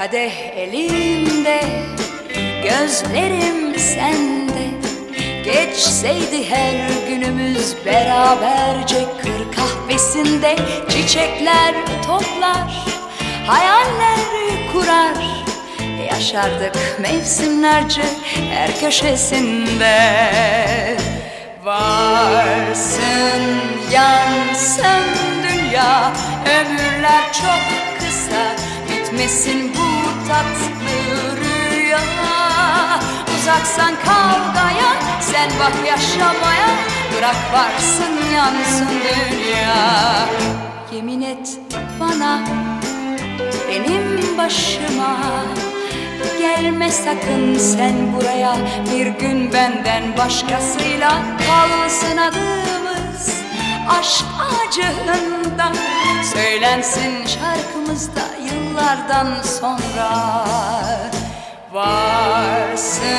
kadeh elimde Gözlerim sende. Geçseydi her günümüz beraberce Kır kahvesinde. Çiçekler toplar Hayaller kurar. Yaşardık mevsimlerce her köşesinde. Varsın yansın dünya Ömürler çok kısa. Bitmesin bu tatlı rüya. Uzaksan kavgaya Sen bak yaşamaya Bırak varsın yansın dünya. Yemin et bana Benim başıma Gelme sakın sen buraya. Bir gün benden başkasıyla Kalsın adımız Aşk acığında Söylensin şarkımızda Yıllardan sonra. Varsın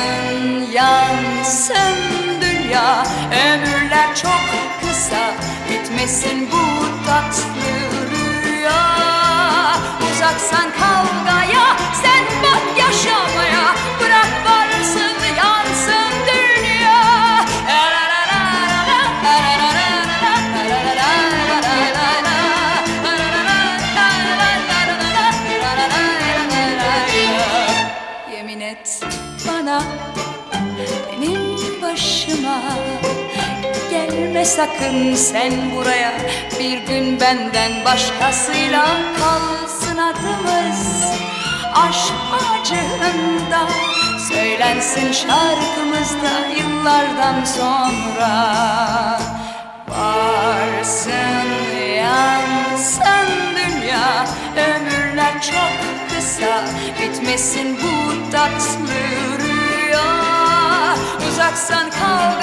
yansın dünya Ömürler çok kısa. Bitmesin bu tatlı rüya. Uzaksan kavgaya et bana. Benim başıma Gelme sakın sen buraya. Bir gün benden başkasıyla kalsın adımız. Aşk acığında Söylensin şarkımızda yıllardan sonra Bitmesin bu tatlı rüya. Uzaksan kavgaya